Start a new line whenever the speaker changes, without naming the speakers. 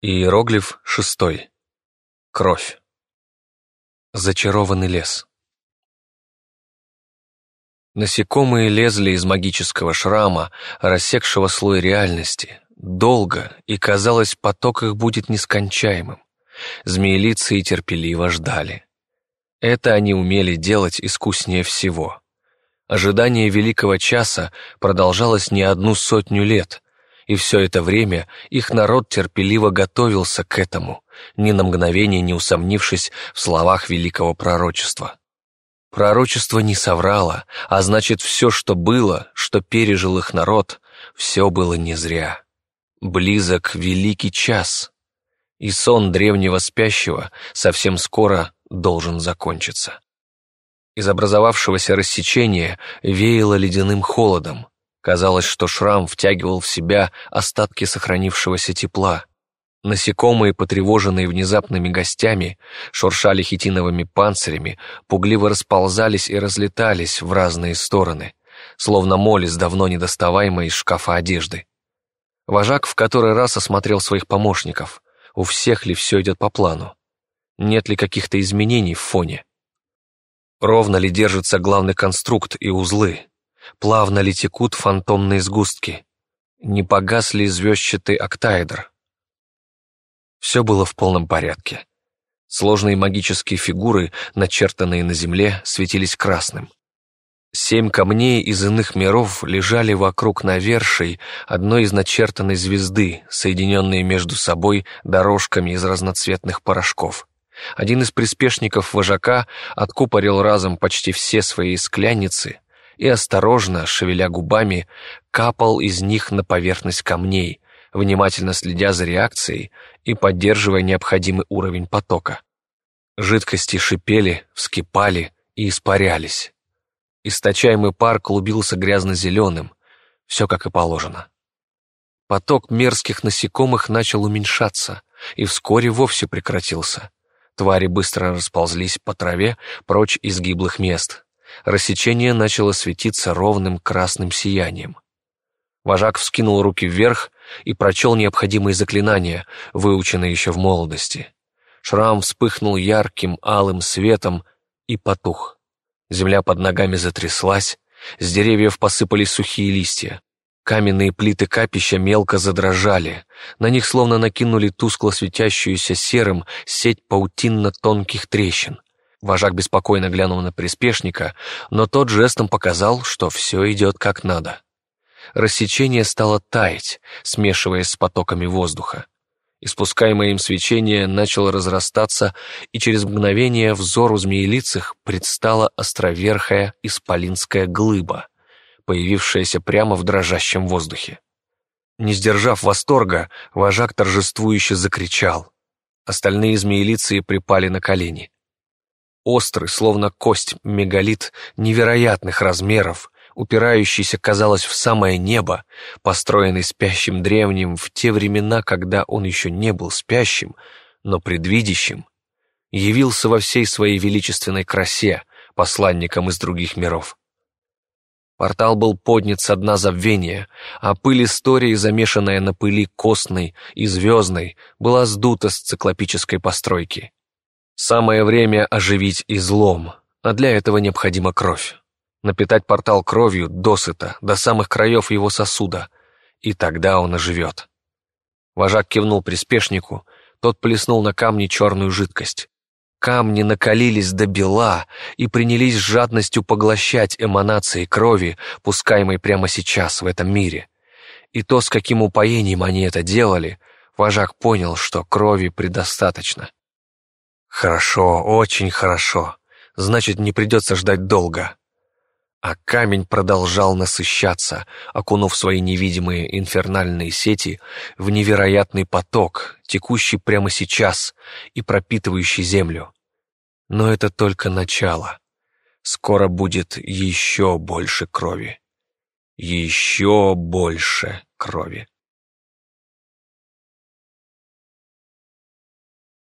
Иероглиф шестой. Кровь. Зачарованный лес. Насекомые лезли из магического шрама, рассекшего слой реальности, долго, и, казалось, поток их будет нескончаемым. Змеелицы и терпеливо ждали. Это они умели делать искуснее всего. Ожидание великого часа продолжалось не одну сотню лет — и все это время их народ терпеливо готовился к этому, ни на мгновение не усомнившись в словах великого пророчества. Пророчество не соврало, а значит, все, что было, что пережил их народ, все было не зря. Близок великий час, и сон древнего спящего совсем скоро должен закончиться. Из образовавшегося рассечения веяло ледяным холодом, Казалось, что шрам втягивал в себя остатки сохранившегося тепла. Насекомые, потревоженные внезапными гостями, шуршали хитиновыми панцирями, пугливо расползались и разлетались в разные стороны, словно моль из давно недоставаемой из шкафа одежды. Вожак в который раз осмотрел своих помощников. У всех ли все идет по плану? Нет ли каких-то изменений в фоне? Ровно ли держится главный конструкт и узлы? Плавно ли текут фантомные сгустки? Не погас ли звездчатый октаэдр? Все было в полном порядке. Сложные магические фигуры, начертанные на земле, светились красным. Семь камней из иных миров лежали вокруг навершей одной из начертанной звезды, соединенные между собой дорожками из разноцветных порошков. Один из приспешников вожака откупорил разом почти все свои скляницы, и осторожно, шевеля губами, капал из них на поверхность камней, внимательно следя за реакцией и поддерживая необходимый уровень потока. Жидкости шипели, вскипали и испарялись. Источаемый пар клубился грязно-зеленым, все как и положено. Поток мерзких насекомых начал уменьшаться и вскоре вовсе прекратился. Твари быстро расползлись по траве прочь из гиблых мест, рассечение начало светиться ровным красным сиянием. Вожак вскинул руки вверх и прочел необходимые заклинания, выученные еще в молодости. Шрам вспыхнул ярким алым светом и потух. Земля под ногами затряслась, с деревьев посыпались сухие листья. Каменные плиты капища мелко задрожали, на них словно накинули тускло светящуюся серым сеть паутинно-тонких трещин. Вожак беспокойно глянул на приспешника, но тот жестом показал, что все идет как надо. Рассечение стало таять, смешиваясь с потоками воздуха. Испускаемое им свечение начало разрастаться, и через мгновение взору змеелицых предстала островерхая исполинская глыба, появившаяся прямо в дрожащем воздухе. Не сдержав восторга, вожак торжествующе закричал. Остальные змеелицы припали на колени. Острый, словно кость, мегалит невероятных размеров, упирающийся, казалось, в самое небо, построенный спящим древним в те времена, когда он еще не был спящим, но предвидящим, явился во всей своей величественной красе посланником из других миров. Портал был поднят со дна забвения, а пыль истории, замешанная на пыли костной и звездной, была сдута с циклопической постройки. Самое время оживить излом, а для этого необходима кровь. Напитать портал кровью досыта, до самых краев его сосуда, и тогда он оживет. Вожак кивнул приспешнику, тот плеснул на камни черную жидкость. Камни накалились до бела и принялись с жадностью поглощать эманации крови, пускаемой прямо сейчас в этом мире. И то, с каким упоением они это делали, вожак понял, что крови предостаточно. Хорошо, очень хорошо. Значит, не придется ждать долго. А камень продолжал насыщаться, окунув свои невидимые инфернальные сети в невероятный поток, текущий прямо сейчас и пропитывающий землю. Но это только начало. Скоро будет еще больше крови. Еще больше крови.